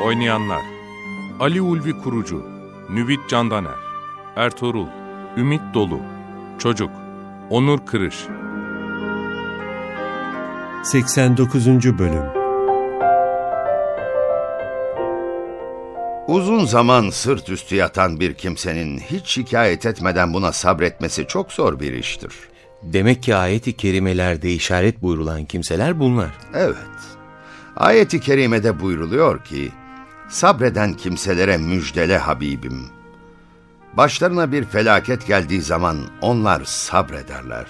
Oynayanlar Ali Ulvi Kurucu Nüvit Candaner Ertuğrul Ümit Dolu Çocuk Onur Kırış 89. Bölüm Uzun zaman sırt üstü yatan bir kimsenin hiç şikayet etmeden buna sabretmesi çok zor bir iştir. Demek ki ayet-i kerimelerde işaret buyurulan kimseler bunlar. Evet. Ayet-i kerimede buyruluyor ki, sabreden kimselere müjdele Habibim. Başlarına bir felaket geldiği zaman onlar sabrederler.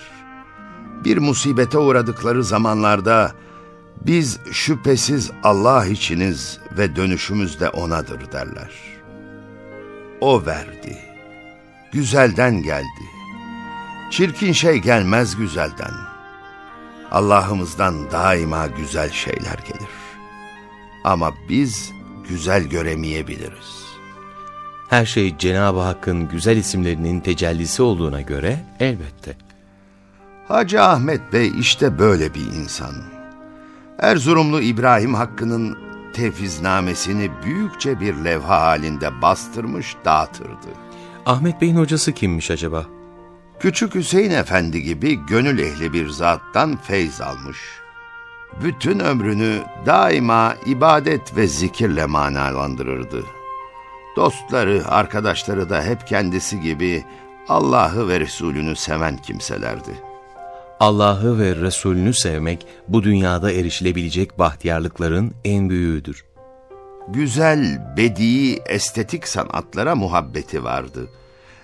Bir musibete uğradıkları zamanlarda, biz şüphesiz Allah içiniz ve dönüşümüz de O'nadır derler. O verdi, güzelden geldi. Çirkin şey gelmez güzelden. Allah'ımızdan daima güzel şeyler gelir. Ama biz güzel göremeyebiliriz. Her şey Cenab-ı Hakk'ın güzel isimlerinin tecellisi olduğuna göre elbette. Hacı Ahmet Bey işte böyle bir insan. Erzurumlu İbrahim Hakkı'nın tefiznamesini büyükçe bir levha halinde bastırmış dağıtırdı. Ahmet Bey'in hocası kimmiş acaba? Küçük Hüseyin Efendi gibi gönül ehli bir zattan feyz almış. Bütün ömrünü daima ibadet ve zikirle manalandırırdı. Dostları, arkadaşları da hep kendisi gibi Allah'ı ve Resulünü seven kimselerdi. Allah'ı ve Resulünü sevmek bu dünyada erişilebilecek bahtiyarlıkların en büyüğüdür. Güzel, bedi, estetik sanatlara muhabbeti vardı.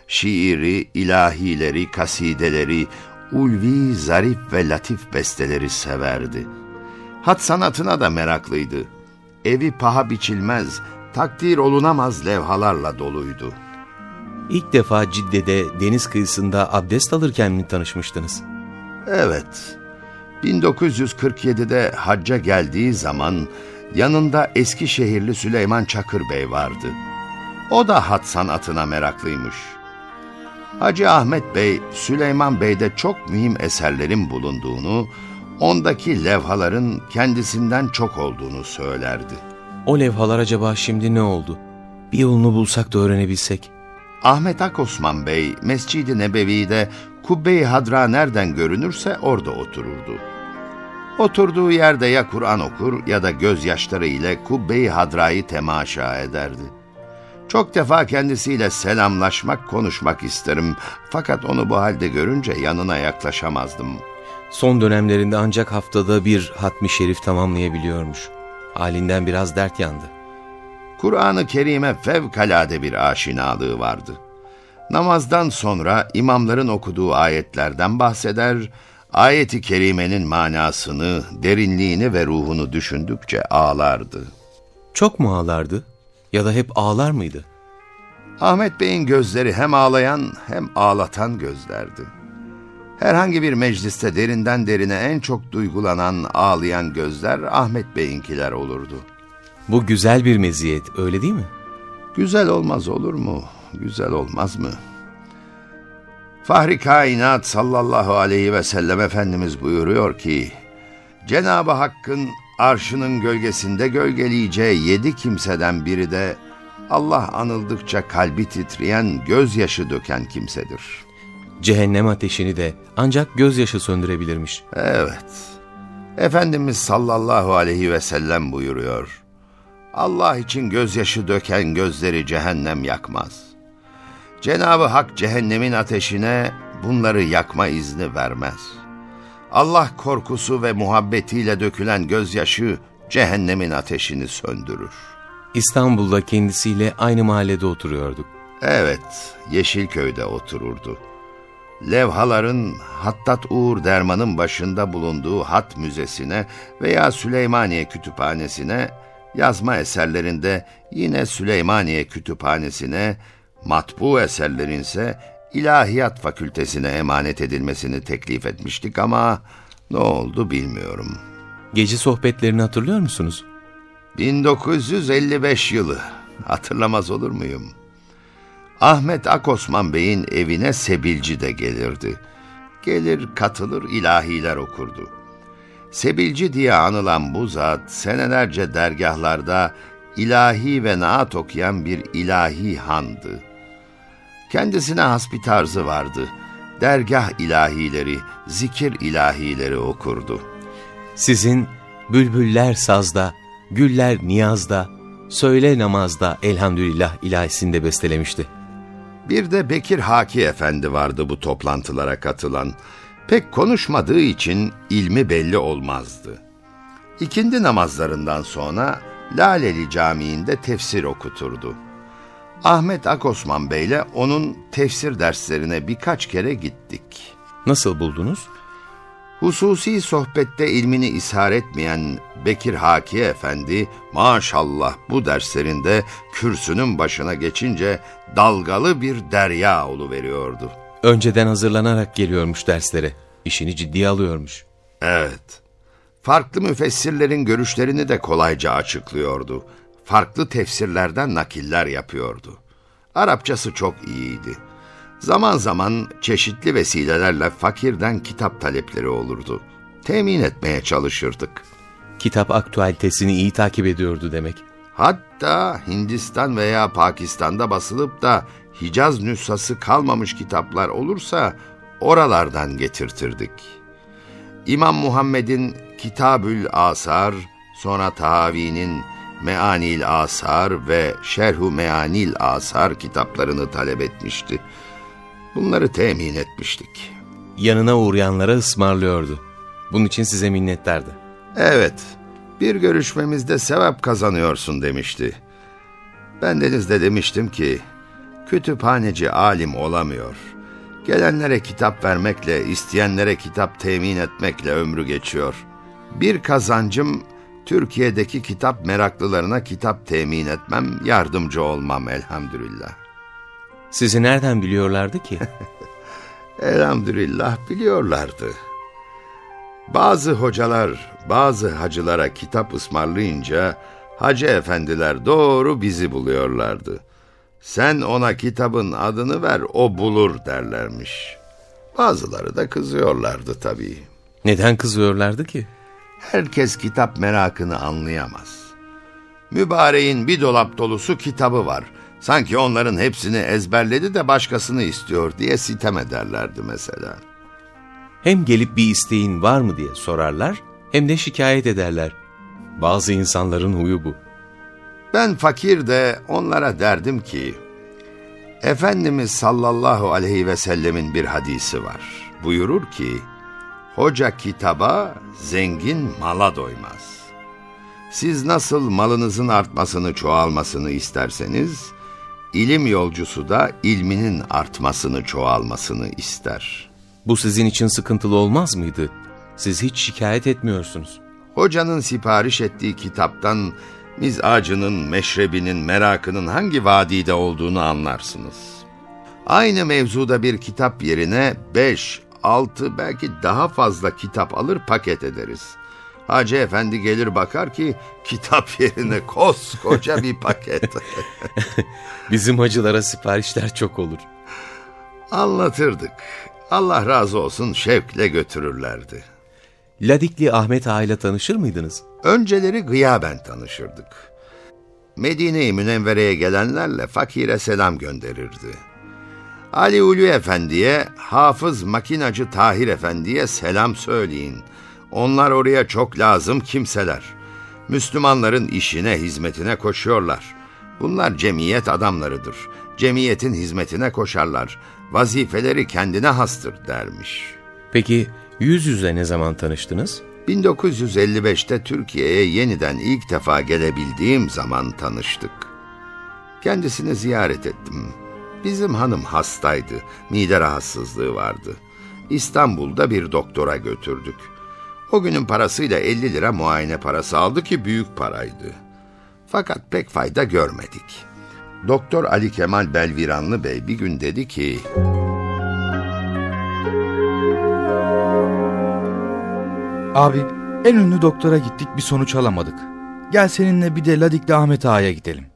Şiiri, ilahileri, kasideleri, ulvi, zarif ve latif besteleri severdi. Hat sanatına da meraklıydı. Evi paha biçilmez, takdir olunamaz levhalarla doluydu. İlk defa Cidde'de deniz kıyısında abdest alırken mi tanışmıştınız? Evet. 1947'de hacca geldiği zaman yanında Eskişehirli Süleyman Çakır Bey vardı. O da hat sanatına meraklıymış. Hacı Ahmet Bey, Süleyman Bey'de çok mühim eserlerin bulunduğunu, ondaki levhaların kendisinden çok olduğunu söylerdi. O levhalar acaba şimdi ne oldu? Bir yolunu bulsak da öğrenebilsek. Ahmet Akosman Bey, Mescid-i Nebevi'de Kubbe-i Hadra nereden görünürse orada otururdu. Oturduğu yerde ya Kur'an okur ya da gözyaşları ile Kubbe-i Hadra'yı temaşa ederdi. Çok defa kendisiyle selamlaşmak, konuşmak isterim. Fakat onu bu halde görünce yanına yaklaşamazdım. Son dönemlerinde ancak haftada bir hatmi şerif tamamlayabiliyormuş. Halinden biraz dert yandı. Kur'an-ı Kerim'e fevkalade bir aşinalığı vardı. Namazdan sonra imamların okuduğu ayetlerden bahseder, ayeti kerimenin manasını, derinliğini ve ruhunu düşündükçe ağlardı. Çok mu ağlardı? Ya da hep ağlar mıydı? Ahmet Bey'in gözleri hem ağlayan hem ağlatan gözlerdi. Herhangi bir mecliste derinden derine en çok duygulanan, ağlayan gözler Ahmet Bey'inkiler olurdu. Bu güzel bir meziyet, öyle değil mi? Güzel olmaz olur mu? Güzel olmaz mı? Fahri Kainat sallallahu aleyhi ve sellem Efendimiz buyuruyor ki, Cenab-ı Hakk'ın arşının gölgesinde gölgeleyeceği yedi kimseden biri de Allah anıldıkça kalbi titreyen, gözyaşı döken kimsedir. Cehennem ateşini de ancak gözyaşı söndürebilirmiş. Evet. Efendimiz sallallahu aleyhi ve sellem buyuruyor. Allah için gözyaşı döken gözleri cehennem yakmaz. Cenab-ı Hak cehennemin ateşine bunları yakma izni vermez. Allah korkusu ve muhabbetiyle dökülen gözyaşı cehennemin ateşini söndürür. İstanbul'da kendisiyle aynı mahallede oturuyorduk. Evet, Yeşilköy'de otururdu. Levhaların Hattat Uğur Derman'ın başında bulunduğu Hat Müzesi'ne veya Süleymaniye Kütüphanesi'ne, yazma eserlerinde yine Süleymaniye Kütüphanesi'ne, matbu eserlerinse İlahiyat Fakültesine emanet edilmesini teklif etmiştik ama ne oldu bilmiyorum. Gece sohbetlerini hatırlıyor musunuz? 1955 yılı. Hatırlamaz olur muyum? Ahmet Akosman Bey'in evine Sebilci de gelirdi. Gelir katılır ilahiler okurdu. Sebilci diye anılan bu zat senelerce dergahlarda ilahi ve naat okuyan bir ilahi handı. Kendisine has bir tarzı vardı. Dergah ilahileri, zikir ilahileri okurdu. Sizin bülbüller sazda, güller niyazda, söyle namazda elhamdülillah ilahisinde bestelemişti. Bir de Bekir Haki Efendi vardı bu toplantılara katılan. Pek konuşmadığı için ilmi belli olmazdı. İkindi namazlarından sonra Laleli Camii'nde tefsir okuturdu. Ahmet Akosman Bey'le onun tefsir derslerine birkaç kere gittik. Nasıl buldunuz? Hususi sohbette ilmini ishar etmeyen Bekir Haki Efendi maşallah bu derslerinde kürsünün başına geçince dalgalı bir derya veriyordu. Önceden hazırlanarak geliyormuş derslere. İşini ciddiye alıyormuş. Evet. Farklı müfessirlerin görüşlerini de kolayca açıklıyordu. Farklı tefsirlerden nakiller yapıyordu. Arapçası çok iyiydi. Zaman zaman çeşitli vesilelerle fakirden kitap talepleri olurdu. Temin etmeye çalışırdık. Kitap aktüalitesini iyi takip ediyordu demek. Hatta Hindistan veya Pakistan'da basılıp da Hicaz nüshası kalmamış kitaplar olursa oralardan getirtirdik. İmam Muhammed'in Kitabül Asar, sonra Tahavi'nin Meanil Asar ve Şerhu Meanil Asar kitaplarını talep etmişti. Bunları temin etmiştik. Yanına uğrayanlara ısmarlıyordu. Bunun için size minnettardı. Evet, bir görüşmemizde sevap kazanıyorsun demişti. Ben denizde demiştim ki, kütüphaneci alim olamıyor. Gelenlere kitap vermekle, isteyenlere kitap temin etmekle ömrü geçiyor. Bir kazancım, Türkiye'deki kitap meraklılarına kitap temin etmem, yardımcı olmam elhamdülillah. Sizi nereden biliyorlardı ki? Elhamdülillah biliyorlardı. Bazı hocalar, bazı hacılara kitap ısmarlayınca hacı efendiler doğru bizi buluyorlardı. Sen ona kitabın adını ver, o bulur derlermiş. Bazıları da kızıyorlardı tabii. Neden kızıyorlardı ki? Herkes kitap merakını anlayamaz. Mübareğin bir dolap dolusu kitabı var. Sanki onların hepsini ezberledi de başkasını istiyor diye sitem ederlerdi mesela. Hem gelip bir isteğin var mı diye sorarlar, hem de şikayet ederler. Bazı insanların huyu bu. Ben fakir de onlara derdim ki, Efendimiz sallallahu aleyhi ve sellemin bir hadisi var. Buyurur ki, Hoca kitaba, zengin mala doymaz. Siz nasıl malınızın artmasını, çoğalmasını isterseniz, ilim yolcusu da ilminin artmasını, çoğalmasını ister. Bu sizin için sıkıntılı olmaz mıydı? Siz hiç şikayet etmiyorsunuz. Hocanın sipariş ettiği kitaptan mizacının, meşrebinin, merakının hangi vadide olduğunu anlarsınız. Aynı mevzuda bir kitap yerine beş, altı belki daha fazla kitap alır paket ederiz. Hacı efendi gelir bakar ki kitap yerine koskoca bir paket. Bizim hacılara siparişler çok olur. Anlatırdık. Allah razı olsun şevkle götürürlerdi. Ladikli Ahmet Ağa ile tanışır mıydınız? Önceleri gıyaben tanışırdık. Medine-i Münevvere'ye gelenlerle fakire selam gönderirdi. Ali Ulu Efendi'ye, Hafız Makinacı Tahir Efendi'ye selam söyleyin. Onlar oraya çok lazım kimseler. Müslümanların işine, hizmetine koşuyorlar. Bunlar cemiyet adamlarıdır. Cemiyetin hizmetine koşarlar. Vazifeleri kendine hastır dermiş. Peki yüz yüze ne zaman tanıştınız? 1955'te Türkiye'ye yeniden ilk defa gelebildiğim zaman tanıştık. Kendisini ziyaret ettim. Bizim hanım hastaydı. Mide rahatsızlığı vardı. İstanbul'da bir doktora götürdük. O günün parasıyla 50 lira muayene parası aldı ki büyük paraydı. Fakat pek fayda görmedik. Doktor Ali Kemal Belviranlı Bey bir gün dedi ki... Abi en ünlü doktora gittik bir sonuç alamadık. Gel seninle bir de Ladik'le Ahmet Ağa'ya gidelim.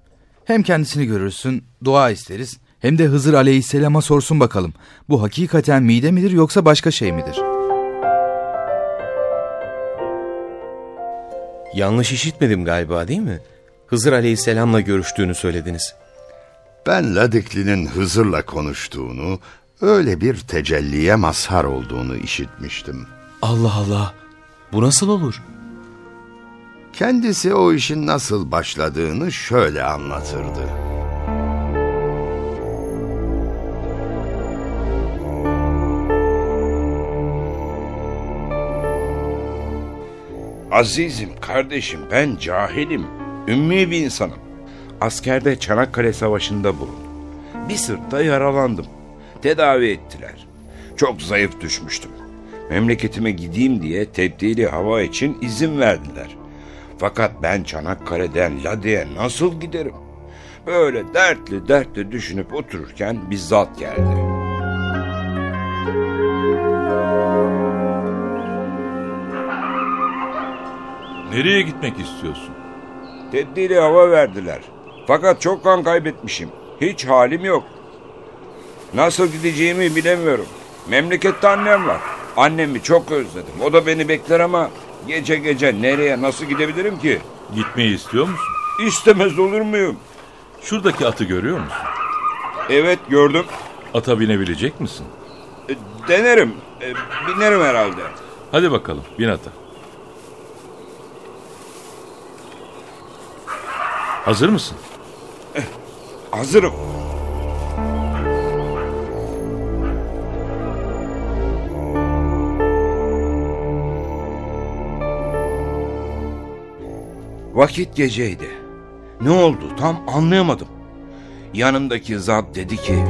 Hem kendisini görürsün, dua isteriz. Hem de Hızır Aleyhisselam'a sorsun bakalım. Bu hakikaten mide midir yoksa başka şey midir? Yanlış işitmedim galiba değil mi? Hızır Aleyhisselam'la görüştüğünü söylediniz. Ben Ladikli'nin Hızır'la konuştuğunu, öyle bir tecelliye mazhar olduğunu işitmiştim. Allah Allah. Bu nasıl olur? Kendisi o işin nasıl başladığını şöyle anlatırdı. Azizim, kardeşim ben cahilim. Ümmi bir insanım. Askerde Çanakkale Savaşı'nda bulundum. Bir sırtta yaralandım. Tedavi ettiler. Çok zayıf düşmüştüm. Memleketime gideyim diye tebdili hava için izin verdiler. Fakat ben Çanakkale'den Ladi'ye nasıl giderim? Böyle dertli dertli düşünüp otururken bir zat geldi. Nereye gitmek istiyorsun? Tebdili hava verdiler. Fakat çok kan kaybetmişim. Hiç halim yok. Nasıl gideceğimi bilemiyorum. Memlekette annem var. Annemi çok özledim. O da beni bekler ama gece gece nereye nasıl gidebilirim ki? Gitmeyi istiyor musun? İstemez olur muyum? Şuradaki atı görüyor musun? Evet gördüm. Ata binebilecek misin? E, denerim. E, binerim herhalde. Hadi bakalım bin ata. Hazır mısın? Hazırım. Vakit geceydi. Ne oldu tam anlayamadım. Yanımdaki zat dedi ki...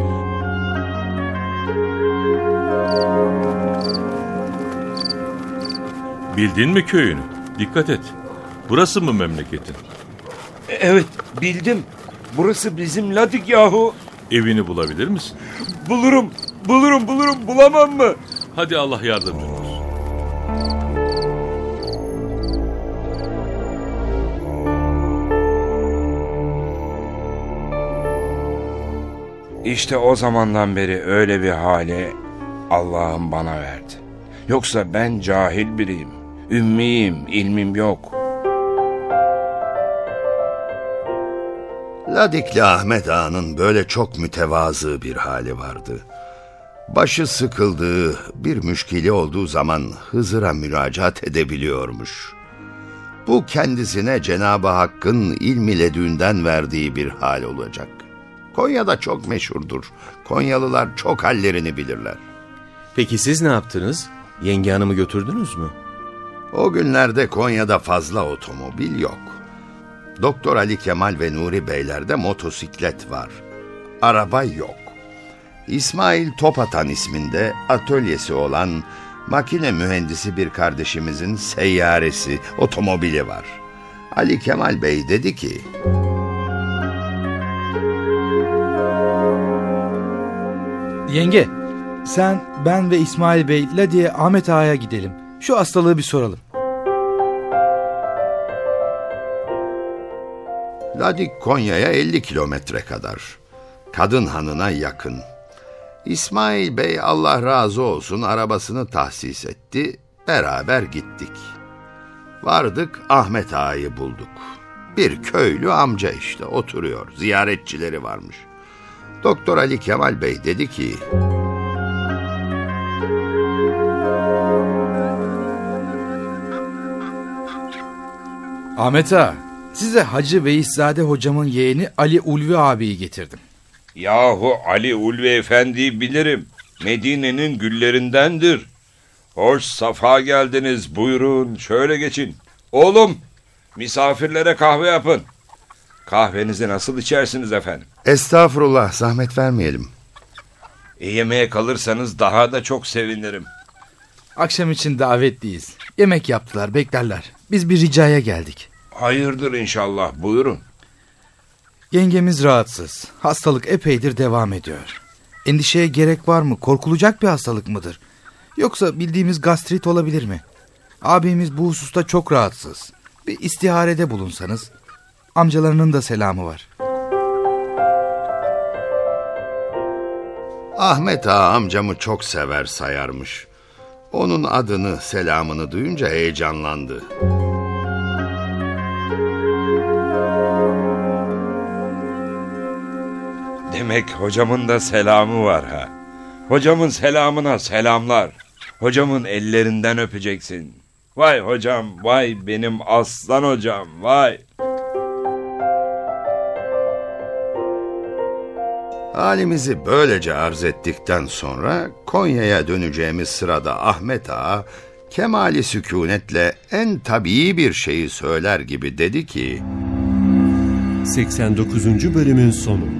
Bildin mi köyünü? Dikkat et. Burası mı memleketin? "E, Evet bildim. Burası bizim Ladik yahu. Evini bulabilir misin? Bulurum, bulurum, bulurum. Bulamam mı? Hadi Allah yardımcın olsun. İşte o zamandan beri öyle bir hale Allah'ım bana verdi. Yoksa ben cahil biriyim. Ümmiyim, ilmim yok. Ladikli Ahmet Ağa'nın böyle çok mütevazı bir hali vardı. Başı sıkıldığı, bir müşkili olduğu zaman Hızır'a müracaat edebiliyormuş. Bu kendisine Cenab-ı Hakk'ın ilmi ledünden verdiği bir hal olacak. Konya'da çok meşhurdur. Konyalılar çok hallerini bilirler. Peki siz ne yaptınız? Yenge hanımı götürdünüz mü? O günlerde Konya'da fazla otomobil yok. Doktor Ali Kemal ve Nuri Beylerde motosiklet var. Araba yok. İsmail Topatan isminde atölyesi olan makine mühendisi bir kardeşimizin seyyaresi, otomobili var. Ali Kemal Bey dedi ki... Yenge, sen, ben ve İsmail Bey Ladi'ye Ahmet Ağa'ya gidelim. Şu hastalığı bir soralım. Ladik Konya'ya 50 kilometre kadar. Kadın hanına yakın. İsmail Bey Allah razı olsun arabasını tahsis etti. Beraber gittik. Vardık Ahmet Ağa'yı bulduk. Bir köylü amca işte oturuyor. Ziyaretçileri varmış. Doktor Ali Kemal Bey dedi ki... Ahmet Ağa, size Hacı Veyizade hocamın yeğeni Ali Ulvi abiyi getirdim. Yahu Ali Ulvi Efendi'yi bilirim. Medine'nin güllerindendir. Hoş safa geldiniz buyurun şöyle geçin. Oğlum misafirlere kahve yapın. Kahvenizi nasıl içersiniz efendim? Estağfurullah zahmet vermeyelim. E, yemeğe kalırsanız daha da çok sevinirim. Akşam için davetliyiz. Yemek yaptılar beklerler. Biz bir ricaya geldik. Hayırdır inşallah buyurun. Yengemiz rahatsız. Hastalık epeydir devam ediyor. Endişeye gerek var mı? Korkulacak bir hastalık mıdır? Yoksa bildiğimiz gastrit olabilir mi? Abimiz bu hususta çok rahatsız. Bir istiharede bulunsanız. Amcalarının da selamı var. Ahmet Ağa amcamı çok sever sayarmış. Onun adını, selamını duyunca heyecanlandı. Demek hocamın da selamı var ha. Hocamın selamına selamlar. Hocamın ellerinden öpeceksin. Vay hocam, vay benim aslan hocam, vay. Halimizi böylece arz ettikten sonra Konya'ya döneceğimiz sırada Ahmet Ağa kemali sükunetle en tabii bir şeyi söyler gibi dedi ki 89. bölümün sonu.